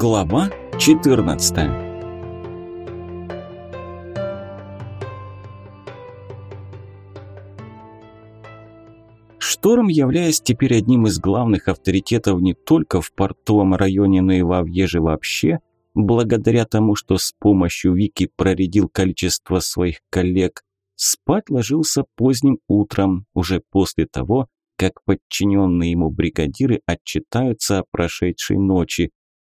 Глава 14 Шторм, являясь теперь одним из главных авторитетов не только в портовом районе, но и во Вьеже вообще, благодаря тому, что с помощью Вики проредил количество своих коллег, спать ложился поздним утром, уже после того, как подчиненные ему бригадиры отчитаются о прошедшей ночи,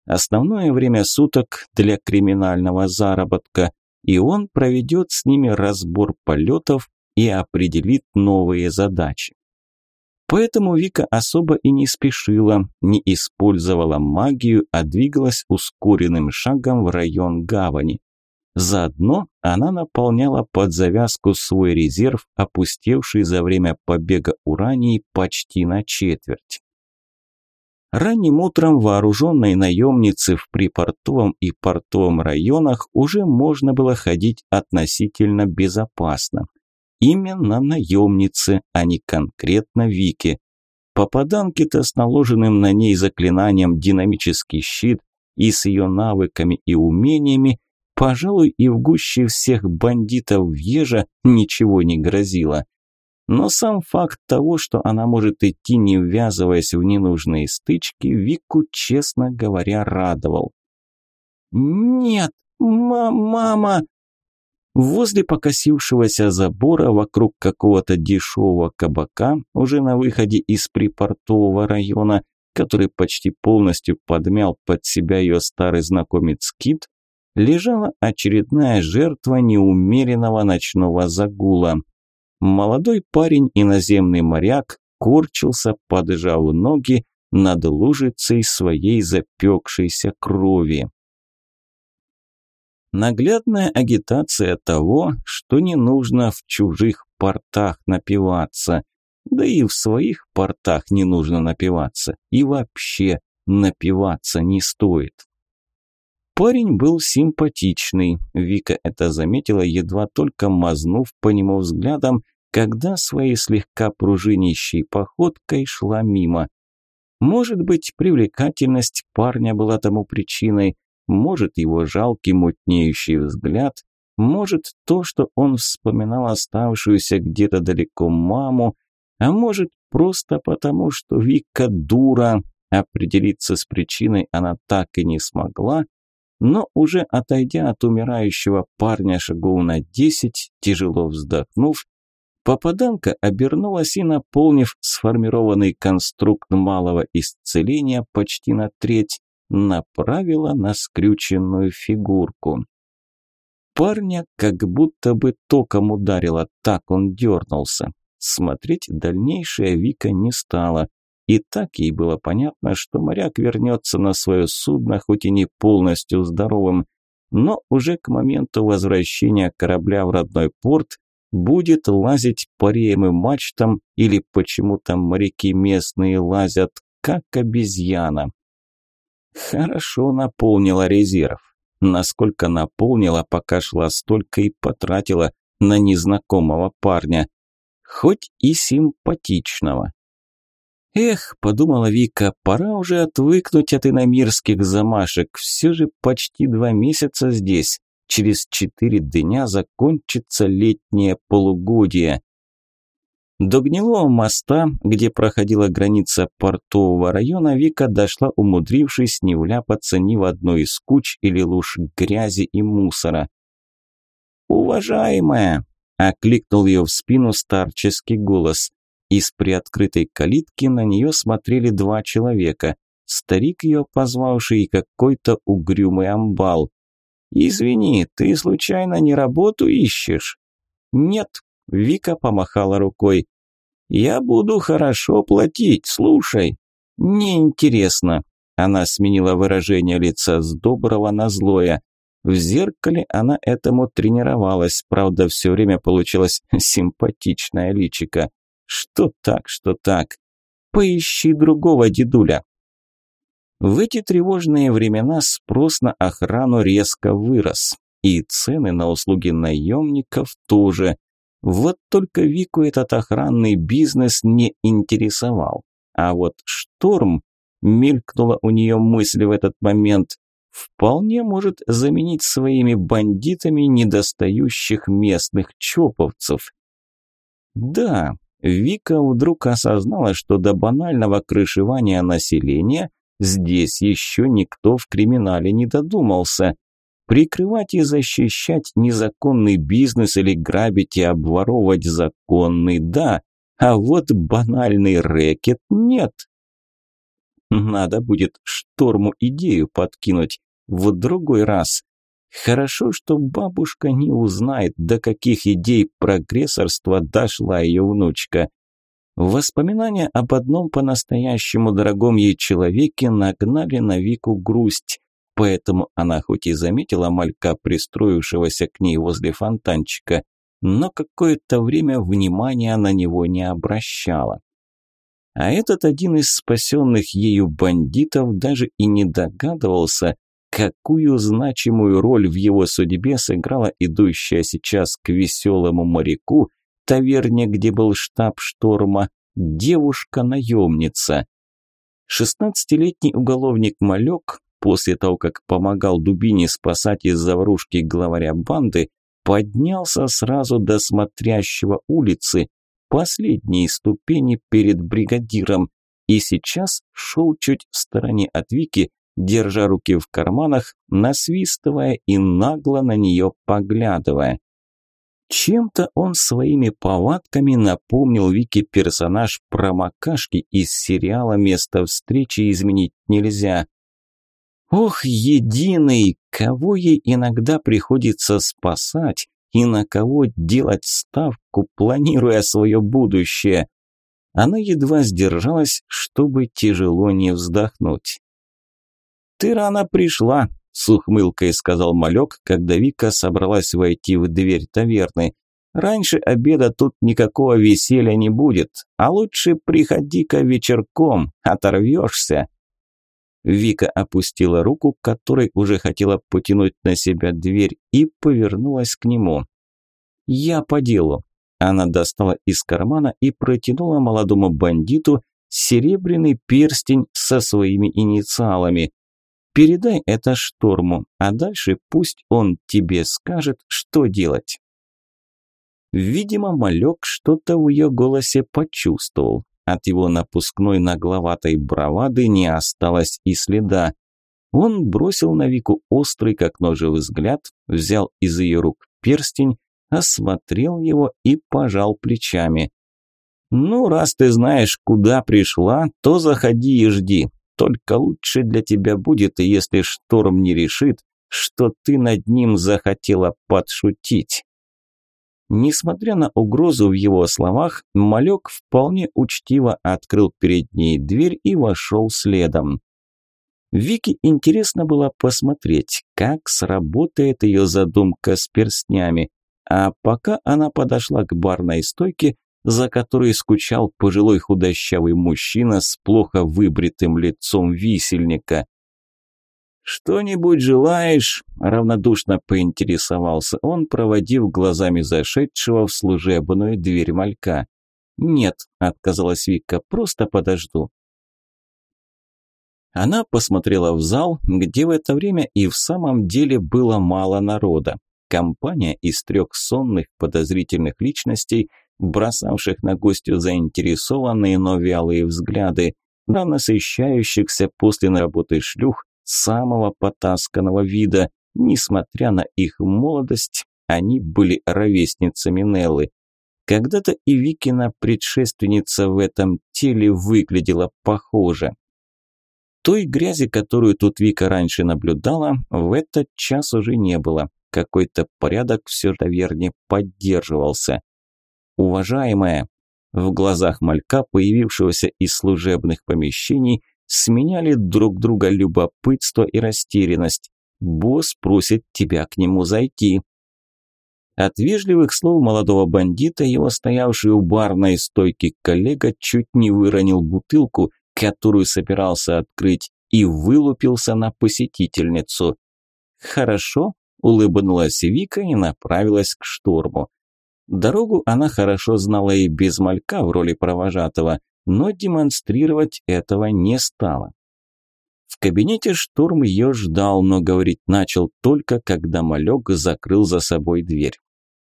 Основное время суток для криминального заработка, и он проведет с ними разбор полетов и определит новые задачи. Поэтому Вика особо и не спешила, не использовала магию, а двигалась ускоренным шагом в район гавани. Заодно она наполняла под завязку свой резерв, опустевший за время побега Урании почти на четверть. Ранним утром вооруженной наемницы в припортовом и портовом районах уже можно было ходить относительно безопасно. Именно наемницы, а не конкретно Вики. Попаданки-то с наложенным на ней заклинанием динамический щит и с ее навыками и умениями, пожалуй, и в гуще всех бандитов Вежа ничего не грозило. Но сам факт того, что она может идти, не ввязываясь в ненужные стычки, Вику, честно говоря, радовал. «Нет, мама!» Возле покосившегося забора вокруг какого-то дешевого кабака, уже на выходе из припортового района, который почти полностью подмял под себя ее старый знакомец Кит, лежала очередная жертва неумеренного ночного загула – Молодой парень, иноземный моряк, корчился, поджав ноги над лужицей своей запекшейся крови. Наглядная агитация того, что не нужно в чужих портах напиваться, да и в своих портах не нужно напиваться, и вообще напиваться не стоит. Парень был симпатичный, Вика это заметила, едва только мазнув по нему взглядом, когда своей слегка пружинищей походкой шла мимо. Может быть, привлекательность парня была тому причиной, может, его жалкий мутнеющий взгляд, может, то, что он вспоминал оставшуюся где-то далеко маму, а может, просто потому, что Вика дура, определиться с причиной она так и не смогла, но уже отойдя от умирающего парня шагов на десять, тяжело вздохнув, Попаданка обернулась и, наполнив сформированный конструкт малого исцеления почти на треть, направила на скрюченную фигурку. Парня как будто бы током ударило, так он дернулся. Смотреть дальнейшее Вика не стала. И так ей было понятно, что моряк вернется на свое судно, хоть и не полностью здоровым, но уже к моменту возвращения корабля в родной порт будет лазить по реям и мачтам или почему там моряки местные лазят, как обезьяна. Хорошо наполнила резерв. Насколько наполнила, пока шла, столько и потратила на незнакомого парня. Хоть и симпатичного. Эх, подумала Вика, пора уже отвыкнуть от иномирских замашек. Все же почти два месяца здесь через четыре дня закончится летнее полугодие. До гнилого моста, где проходила граница портового района, Вика дошла, умудрившись не вляпаться ни в одной из куч или луж грязи и мусора. «Уважаемая!» – окликнул ее в спину старческий голос. Из приоткрытой калитки на нее смотрели два человека. Старик ее позвавший и какой-то угрюмый амбал. «Извини, ты случайно не работу ищешь?» «Нет», – Вика помахала рукой. «Я буду хорошо платить, слушай». «Неинтересно». Она сменила выражение лица с доброго на злое. В зеркале она этому тренировалась, правда, все время получилось симпатичное личико. Что так, что так. Поищи другого дедуля. В эти тревожные времена спрос на охрану резко вырос, и цены на услуги наемников тоже. Вот только Вику этот охранный бизнес не интересовал. А вот шторм, мелькнула у нее мысль в этот момент, вполне может заменить своими бандитами недостающих местных чоповцев. Да, Вика вдруг осознала, что до банального крышевания населения здесь еще никто в криминале не додумался. Прикрывать и защищать незаконный бизнес или грабить и обворовывать законный – да, а вот банальный рэкет – нет. Надо будет шторму идею подкинуть в другой раз. Хорошо, что бабушка не узнает, до каких идей прогрессорства дошла ее внучка. Воспоминания об одном по-настоящему дорогом ей человеке нагнали на Вику грусть, поэтому она хоть и заметила малька, пристроившегося к ней возле фонтанчика, но какое-то время внимания на него не обращала. А этот один из спасенных ею бандитов даже и не догадывался, какую значимую роль в его судьбе сыграла идущая сейчас к веселому моряку, таверне, где был штаб шторма, девушка-наемница. Шестнадцатилетний уголовник Малек, после того, как помогал Дубине спасать из заварушки главаря банды, поднялся сразу до смотрящего улицы, последние ступени перед бригадиром, и сейчас шел чуть в стороне от Вики, держа руки в карманах, насвистывая и нагло на нее поглядывая. Чем-то он своими повадками напомнил Вики персонаж промокашки из сериала «Место встречи изменить нельзя». Ох, единый, кого ей иногда приходится спасать, и на кого делать ставку, планируя свое будущее. Она едва сдержалась, чтобы тяжело не вздохнуть. «Ты рано пришла», – с ухмылкой сказал малек, когда Вика собралась войти в дверь таверны. «Раньше обеда тут никакого веселья не будет, а лучше приходи-ка вечерком, оторвешься». Вика опустила руку, которой уже хотела потянуть на себя дверь, и повернулась к нему. «Я по делу». Она достала из кармана и протянула молодому бандиту серебряный перстень со своими инициалами. «Передай это Шторму, а дальше пусть он тебе скажет, что делать». Видимо, малек что-то в ее голосе почувствовал. От его напускной нагловатой бравады не осталось и следа. Он бросил на Вику острый, как ножевый взгляд, взял из ее рук перстень, осмотрел его и пожал плечами. «Ну, раз ты знаешь, куда пришла, то заходи и жди. Только лучше для тебя будет, если шторм не решит, что ты над ним захотела подшутить». Несмотря на угрозу в его словах, малек вполне учтиво открыл перед ней дверь и вошел следом. Вике интересно было посмотреть, как сработает ее задумка с перстнями, а пока она подошла к барной стойке, за которой скучал пожилой худощавый мужчина с плохо выбритым лицом висельника. «Что-нибудь желаешь?» – равнодушно поинтересовался он, проводив глазами зашедшего в служебную дверь малька. «Нет», – отказалась Вика, – «просто подожду». Она посмотрела в зал, где в это время и в самом деле было мало народа. Компания из трех сонных подозрительных личностей, бросавших на гостю заинтересованные, но вялые взгляды, на насыщающихся после работы шлюх, самого потасканного вида. Несмотря на их молодость, они были ровесницами Неллы. Когда-то и Викина предшественница в этом теле выглядела похоже. Той грязи, которую тут Вика раньше наблюдала, в этот час уже не было. Какой-то порядок все таверне поддерживался. Уважаемая, в глазах малька, появившегося из служебных помещений, сменяли друг друга любопытство и растерянность. Босс просит тебя к нему зайти. От вежливых слов молодого бандита его стоявший у барной стойки коллега чуть не выронил бутылку, которую собирался открыть, и вылупился на посетительницу. «Хорошо», – улыбнулась Вика и направилась к штурму. Дорогу она хорошо знала и без малька в роли провожатого – но демонстрировать этого не стала. В кабинете Штурм ее ждал, но говорить начал только, когда малек закрыл за собой дверь.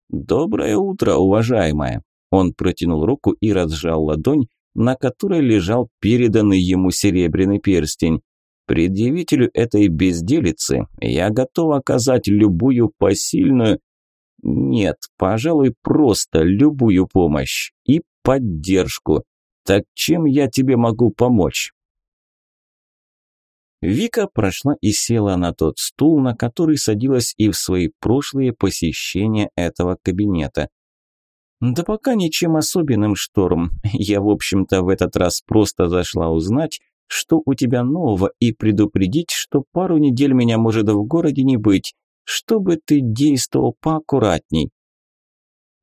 «Доброе утро, уважаемая!» Он протянул руку и разжал ладонь, на которой лежал переданный ему серебряный перстень. Предъявителю этой безделицы я готов оказать любую посильную, нет, пожалуй, просто любую помощь и поддержку. Так чем я тебе могу помочь? Вика прошла и села на тот стул, на который садилась и в свои прошлые посещения этого кабинета. Да пока ничем особенным, Шторм. Я, в общем-то, в этот раз просто зашла узнать, что у тебя нового, и предупредить, что пару недель меня может в городе не быть, чтобы ты действовал поаккуратней.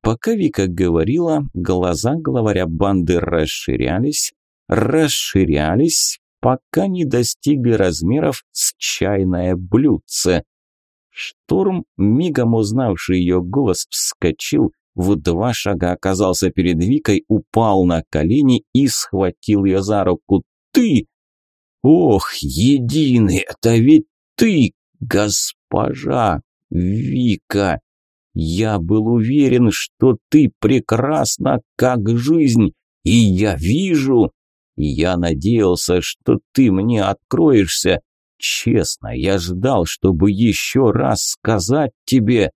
Пока Вика говорила, глаза главаря банды расширялись, расширялись, пока не достигли размеров с чайное блюдце. Шторм, мигом узнавший ее голос, вскочил, в два шага оказался перед Викой, упал на колени и схватил ее за руку. «Ты! Ох, единый, это ведь ты, госпожа Вика! Я был уверен, что ты прекрасна, как жизнь, и я вижу. Я надеялся, что ты мне откроешься. Честно, я ждал, чтобы еще раз сказать тебе.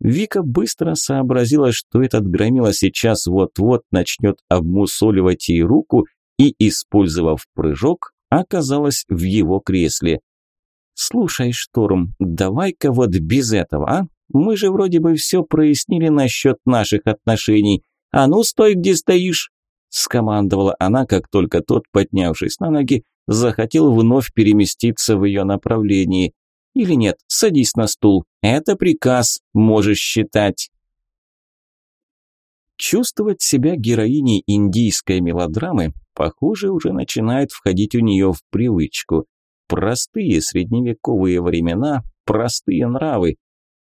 Вика быстро сообразила, что этот громила сейчас вот-вот начнет обмусоливать ей руку и, использовав прыжок, оказалась в его кресле. «Слушай, Шторм, давай-ка вот без этого, а? Мы же вроде бы все прояснили насчет наших отношений. А ну, стой, где стоишь!» Скомандовала она, как только тот, поднявшись на ноги, захотел вновь переместиться в ее направлении. Или нет, садись на стул. Это приказ, можешь считать. Чувствовать себя героиней индийской мелодрамы, похоже, уже начинает входить у нее в привычку. Простые средневековые времена, простые нравы.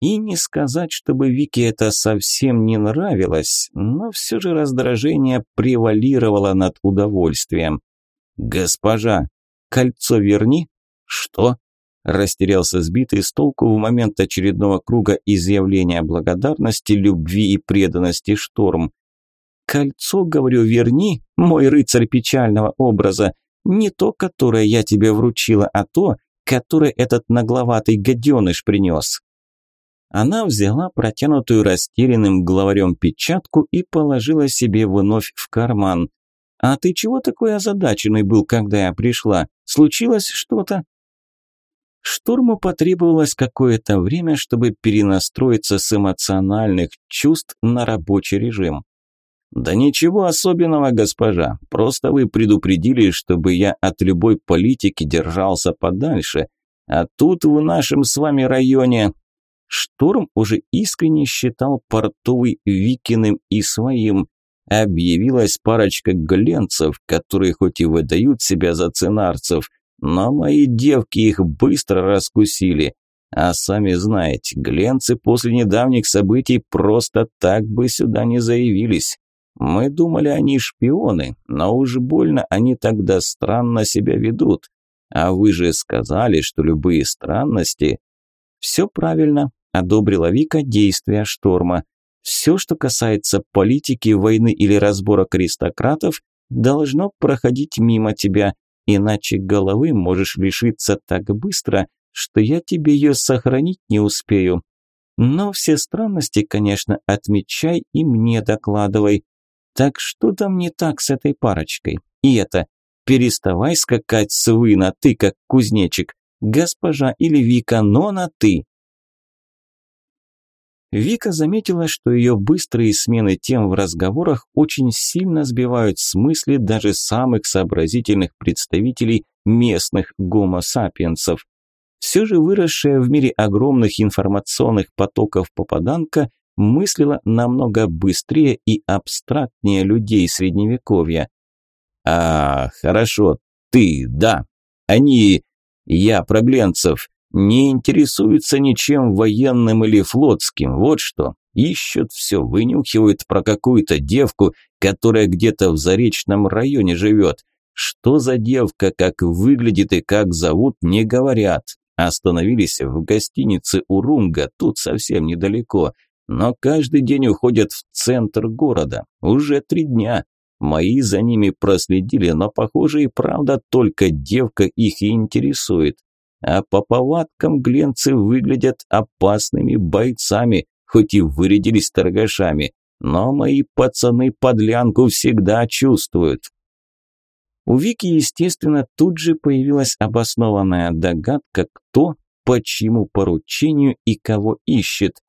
И не сказать, чтобы Вике это совсем не нравилось, но все же раздражение превалировало над удовольствием. «Госпожа, кольцо верни?» «Что?» растерялся сбитый с толку в момент очередного круга изъявления благодарности, любви и преданности шторм. «Кольцо, говорю, верни, мой рыцарь печального образа, не то, которое я тебе вручила, а то, которое этот нагловатый гаденыш принес». Она взяла протянутую растерянным главарем печатку и положила себе вновь в карман. «А ты чего такой озадаченный был, когда я пришла? Случилось что-то?» Штурму потребовалось какое-то время, чтобы перенастроиться с эмоциональных чувств на рабочий режим. «Да ничего особенного, госпожа. Просто вы предупредили, чтобы я от любой политики держался подальше. А тут в нашем с вами районе...» Штурм уже искренне считал портовый Викиным и своим. Объявилась парочка гленцев, которые хоть и выдают себя за ценарцев, но мои девки их быстро раскусили. А сами знаете, гленцы после недавних событий просто так бы сюда не заявились. Мы думали, они шпионы, но уж больно они тогда странно себя ведут. А вы же сказали, что любые странности... Все правильно, одобрила Вика действия шторма. Все, что касается политики, войны или разборок аристократов, должно проходить мимо тебя, Иначе головы можешь лишиться так быстро, что я тебе ее сохранить не успею. Но все странности, конечно, отмечай и мне докладывай. Так что там не так с этой парочкой? И это, переставай скакать с вы на ты, как кузнечик. Госпожа или Вика, но на ты. Вика заметила, что ее быстрые смены тем в разговорах очень сильно сбивают с мысли даже самых сообразительных представителей местных гомо-сапиенсов. Все же выросшая в мире огромных информационных потоков попаданка мыслила намного быстрее и абстрактнее людей средневековья. «А, хорошо, ты, да, они, я про Гленцев, не интересуются ничем военным или флотским, вот что. Ищут все, вынюхивают про какую-то девку, которая где-то в Заречном районе живет. Что за девка, как выглядит и как зовут, не говорят. Остановились в гостинице Урунга, тут совсем недалеко. Но каждый день уходят в центр города. Уже три дня. Мои за ними проследили, но, похоже, и правда только девка их и интересует. А по повадкам гленцы выглядят опасными бойцами, хоть и вырядились торгашами. Но мои пацаны подлянку всегда чувствуют. У Вики, естественно, тут же появилась обоснованная догадка, кто, по чьему поручению и кого ищет.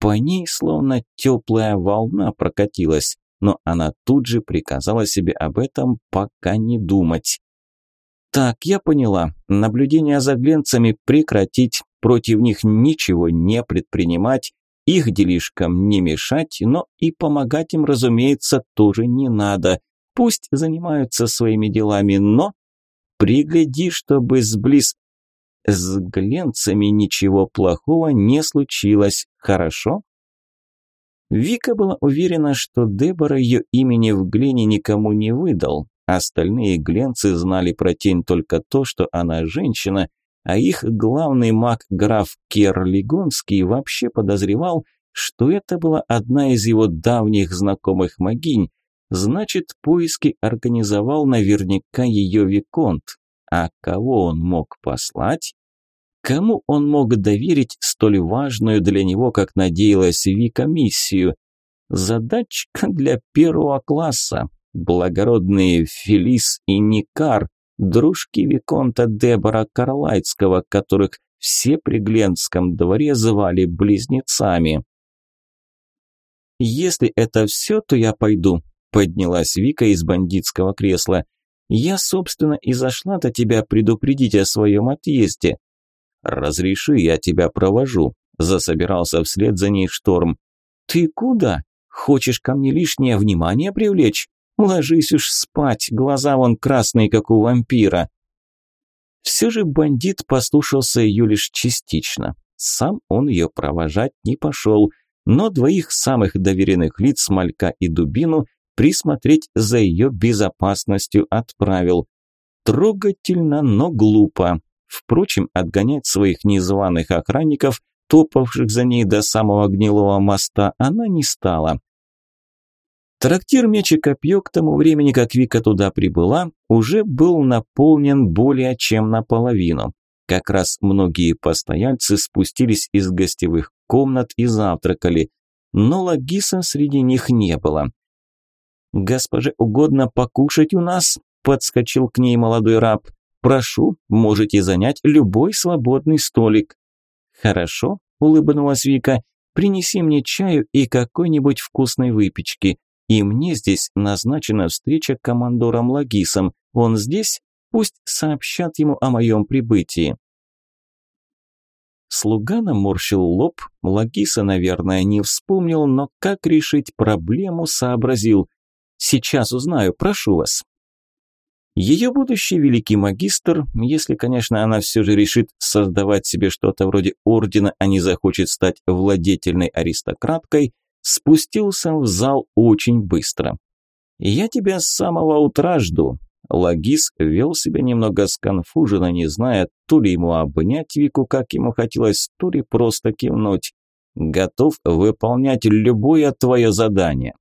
По ней словно теплая волна прокатилась, но она тут же приказала себе об этом пока не думать. Так, я поняла. Наблюдение за гленцами прекратить, против них ничего не предпринимать, их делишкам не мешать, но и помогать им, разумеется, тоже не надо. Пусть занимаются своими делами, но пригляди, чтобы сблиз... С гленцами ничего плохого не случилось, хорошо? Вика была уверена, что Дебора ее имени в Глене никому не выдал. Остальные гленцы знали про тень только то, что она женщина, а их главный маг граф Керлигонский вообще подозревал, что это была одна из его давних знакомых магинь, Значит, поиски организовал наверняка ее Виконт. А кого он мог послать? Кому он мог доверить столь важную для него, как надеялась Вика, миссию? Задачка для первого класса. Благородные Фелис и Никар, дружки Виконта Дебора Карлайцкого, которых все при Гленском дворе звали близнецами. «Если это все, то я пойду», Поднялась Вика из бандитского кресла. «Я, собственно, и зашла до тебя предупредить о своем отъезде». «Разреши, я тебя провожу», – засобирался вслед за ней шторм. «Ты куда? Хочешь ко мне лишнее внимание привлечь? Ложись уж спать, глаза вон красные, как у вампира». Все же бандит послушался ее лишь частично. Сам он ее провожать не пошел, но двоих самых доверенных лиц, Малька и Дубину, присмотреть за ее безопасностью отправил. Трогательно, но глупо. Впрочем, отгонять своих незваных охранников, топавших за ней до самого гнилого моста, она не стала. Трактир Меч и Копье к тому времени, как Вика туда прибыла, уже был наполнен более чем наполовину. Как раз многие постояльцы спустились из гостевых комнат и завтракали, но Лагиса среди них не было. «Госпоже угодно покушать у нас?» – подскочил к ней молодой раб. «Прошу, можете занять любой свободный столик». «Хорошо», – улыбнулась Вика. «Принеси мне чаю и какой-нибудь вкусной выпечки. И мне здесь назначена встреча командором Лагисом. Он здесь? Пусть сообщат ему о моем прибытии». Слуга наморщил лоб, Лагиса, наверное, не вспомнил, но как решить проблему сообразил. Сейчас узнаю, прошу вас. Ее будущий великий магистр, если, конечно, она все же решит создавать себе что-то вроде ордена, а не захочет стать владетельной аристократкой, спустился в зал очень быстро. «Я тебя с самого утра жду». Лагис вел себя немного сконфуженно, не зная, то ли ему обнять Вику, как ему хотелось, то ли просто кивнуть. «Готов выполнять любое твое задание».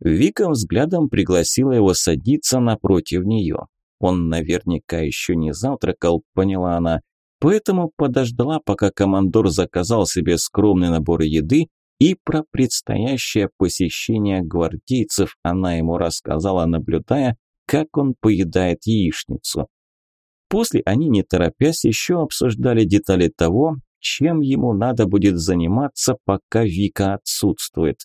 Вика взглядом пригласила его садиться напротив нее. Он наверняка еще не завтракал, поняла она, поэтому подождала, пока командор заказал себе скромный набор еды, и про предстоящее посещение гвардейцев она ему рассказала, наблюдая, как он поедает яичницу. После они, не торопясь, еще обсуждали детали того, чем ему надо будет заниматься, пока Вика отсутствует.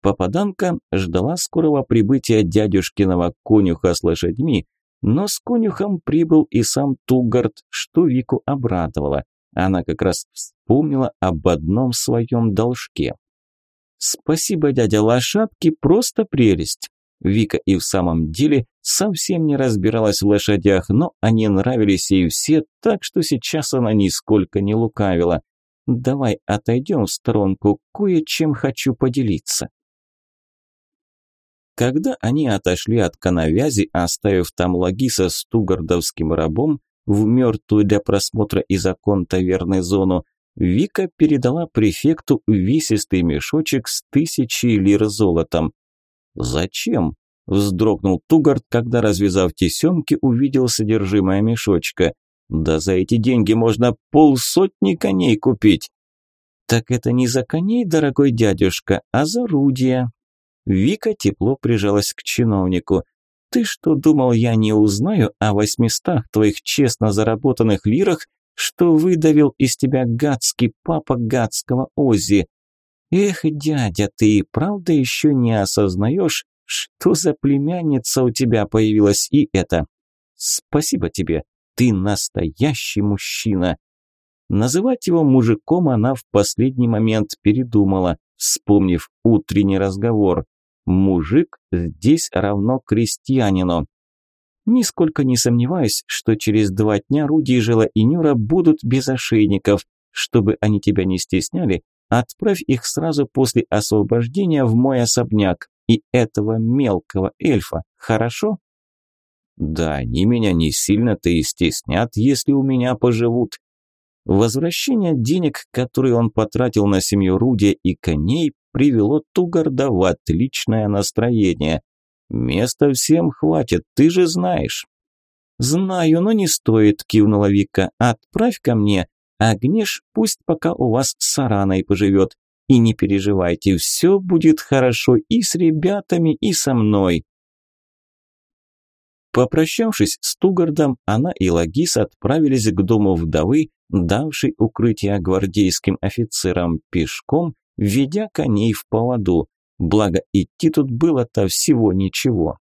Попаданка ждала скорого прибытия дядюшкиного конюха с лошадьми, но с конюхом прибыл и сам Тугард, что Вику обрадовало. Она как раз вспомнила об одном своем должке. «Спасибо, дядя лошадки, просто прелесть!» Вика и в самом деле совсем не разбиралась в лошадях, но они нравились ей все, так что сейчас она нисколько не лукавила. «Давай отойдем в сторонку, кое-чем хочу поделиться». Когда они отошли от канавязи, оставив там Лагиса с тугардовским рабом мертвую для просмотра из окон таверны зону, Вика передала префекту увесистый мешочек с тысячей лир золотом. «Зачем?» – вздрогнул Тугард, когда, развязав тесемки, увидел содержимое мешочка. «Да за эти деньги можно полсотни коней купить!» «Так это не за коней, дорогой дядюшка, а за рудия!» Вика тепло прижалась к чиновнику. «Ты что, думал, я не узнаю о восьмистах твоих честно заработанных лирах, что выдавил из тебя гадский папа гадского Ози? Эх, дядя, ты и правда еще не осознаешь, что за племянница у тебя появилась и это? Спасибо тебе, ты настоящий мужчина!» Называть его мужиком она в последний момент передумала, вспомнив утренний разговор. Мужик здесь равно крестьянину. Нисколько не сомневаюсь, что через два дня Руди и Жила и Нюра будут без ошейников. Чтобы они тебя не стесняли, отправь их сразу после освобождения в мой особняк и этого мелкого эльфа, хорошо? Да, они меня не сильно-то и стеснят, если у меня поживут. Возвращение денег, которые он потратил на семью Рудия и коней, привело Тугарда в отличное настроение. «Места всем хватит, ты же знаешь». «Знаю, но не стоит», – кивнула Вика. «Отправь ко мне. Агнеш пусть пока у вас с Араной поживет. И не переживайте, все будет хорошо и с ребятами, и со мной». Попрощавшись с Тугардом, она и Лагис отправились к дому вдовы, давшей укрытие гвардейским офицерам пешком ведя коней в поводу. Благо идти тут было-то всего ничего.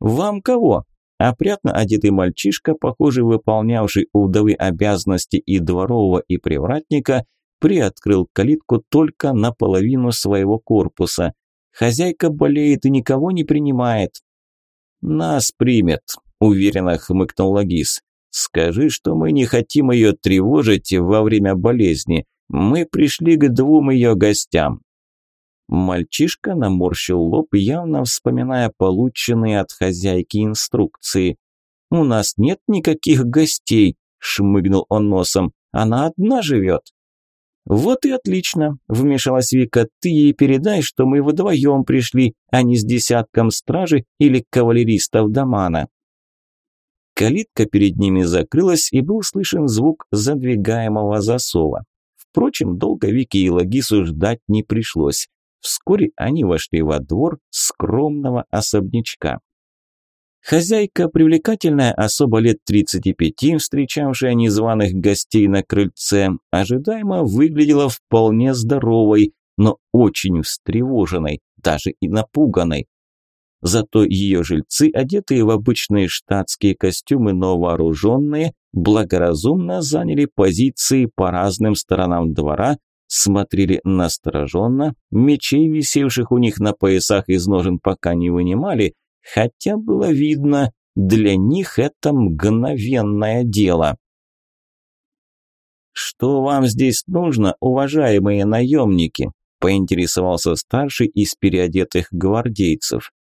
«Вам кого?» Опрятно одетый мальчишка, похоже, выполнявший у вдовы обязанности и дворового, и привратника, приоткрыл калитку только наполовину своего корпуса. Хозяйка болеет и никого не принимает. «Нас примет», – уверенно хмыкнул Лагис. «Скажи, что мы не хотим ее тревожить во время болезни. Мы пришли к двум ее гостям. Мальчишка наморщил лоб, явно вспоминая полученные от хозяйки инструкции. «У нас нет никаких гостей», – шмыгнул он носом. «Она одна живет». «Вот и отлично», – вмешалась Вика. «Ты ей передай, что мы вдвоем пришли, а не с десятком стражи или кавалеристов Дамана». Калитка перед ними закрылась, и был слышен звук задвигаемого засова. Впрочем, долго Вики и Лагису ждать не пришлось. Вскоре они вошли во двор скромного особнячка. Хозяйка, привлекательная особа лет 35, встречавшая незваных гостей на крыльце, ожидаемо выглядела вполне здоровой, но очень встревоженной, даже и напуганной. Зато ее жильцы, одетые в обычные штатские костюмы, но вооруженные, благоразумно заняли позиции по разным сторонам двора, смотрели настороженно, мечей, висевших у них на поясах из ножен, пока не вынимали, хотя было видно, для них это мгновенное дело. «Что вам здесь нужно, уважаемые наемники?» – поинтересовался старший из переодетых гвардейцев.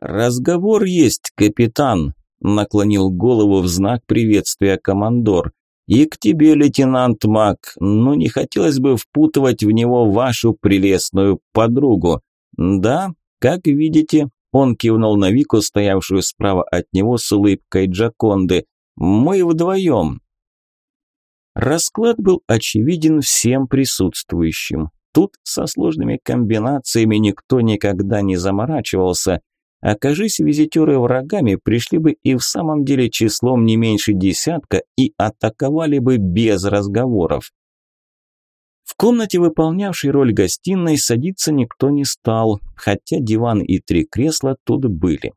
«Разговор есть, капитан», – наклонил голову в знак приветствия командор. «И к тебе, лейтенант Мак, ну не хотелось бы впутывать в него вашу прелестную подругу. Да, как видите, он кивнул на Вику, стоявшую справа от него с улыбкой Джаконды. «Мы вдвоем». Расклад был очевиден всем присутствующим. Тут со сложными комбинациями никто никогда не заморачивался. Окажись визитеры врагами, пришли бы и в самом деле числом не меньше десятка и атаковали бы без разговоров. В комнате, выполнявшей роль гостиной, садиться никто не стал, хотя диван и три кресла тут были.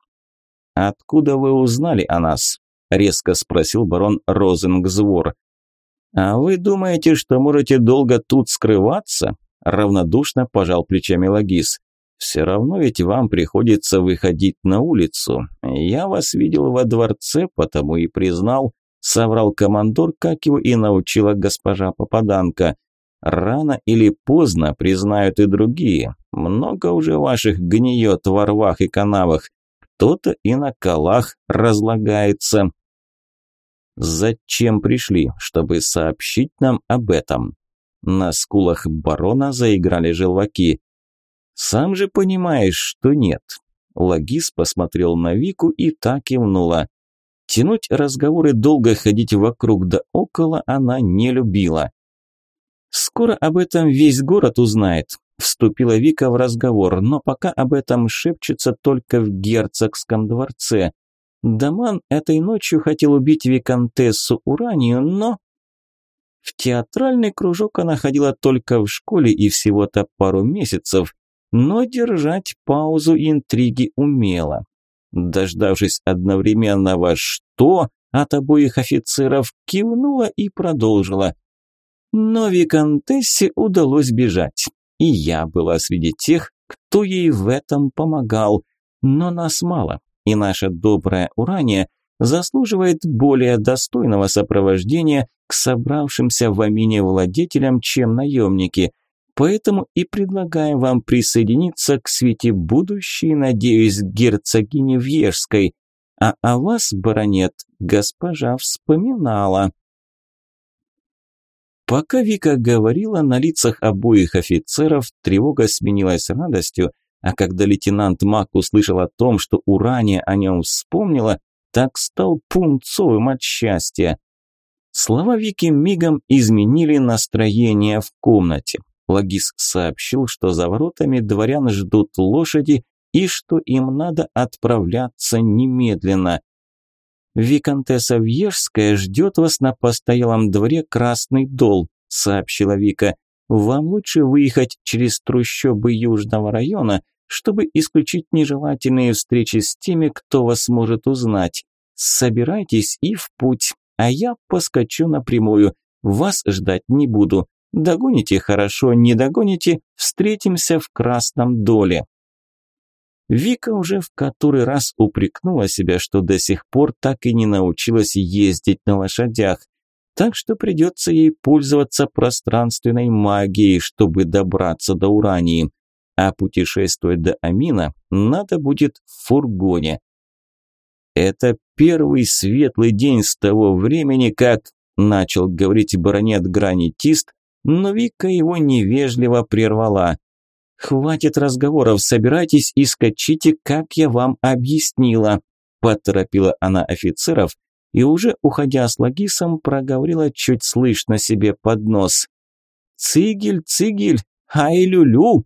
«Откуда вы узнали о нас?» – резко спросил барон Розенгзвор. «А вы думаете, что можете долго тут скрываться?» – равнодушно пожал плечами Лагис. Все равно ведь вам приходится выходить на улицу. Я вас видел во дворце, потому и признал, соврал командор, как его и научила госпожа Попаданка. Рано или поздно признают и другие. Много уже ваших гниет во рвах и канавах. Кто-то и на колах разлагается. Зачем пришли? Чтобы сообщить нам об этом. На скулах барона заиграли желваки. Сам же понимаешь, что нет. Лагис посмотрел на Вику и так кивнула. Тянуть разговоры, долго ходить вокруг да около она не любила. «Скоро об этом весь город узнает», – вступила Вика в разговор, но пока об этом шепчется только в герцогском дворце. Даман этой ночью хотел убить виконтессу Уранию, но... В театральный кружок она ходила только в школе и всего-то пару месяцев, но держать паузу интриги умела. Дождавшись одновременного «что» от обоих офицеров, кивнула и продолжила. Но Викантессе удалось бежать, и я была среди тех, кто ей в этом помогал. Но нас мало, и наша добрая Урания заслуживает более достойного сопровождения к собравшимся в Амине владетелям, чем наемники – Поэтому и предлагаем вам присоединиться к свете будущей, надеюсь, герцогини Вьежской. А о вас, баронет, госпожа вспоминала. Пока Вика говорила, на лицах обоих офицеров тревога сменилась радостью, а когда лейтенант Мак услышал о том, что Урания о нем вспомнила, так стал пунцовым от счастья. Слова Вики мигом изменили настроение в комнате. Лагис сообщил, что за воротами дворян ждут лошади и что им надо отправляться немедленно. «Виконтесса Вьежская ждет вас на постоялом дворе Красный Дол», – сообщила Вика. «Вам лучше выехать через трущобы Южного района, чтобы исключить нежелательные встречи с теми, кто вас может узнать. Собирайтесь и в путь, а я поскочу напрямую. Вас ждать не буду. Догоните хорошо, не догоните, встретимся в красном доле. Вика уже в который раз упрекнула себя, что до сих пор так и не научилась ездить на лошадях, так что придется ей пользоваться пространственной магией, чтобы добраться до Урании. А путешествовать до Амина надо будет в фургоне. Это первый светлый день с того времени, как начал говорить баронет Гранитист, но Вика его невежливо прервала. «Хватит разговоров, собирайтесь и скачите, как я вам объяснила», поторопила она офицеров и уже уходя с Лагисом проговорила чуть слышно себе под нос. «Цигель, цигель, ай-лю-лю!»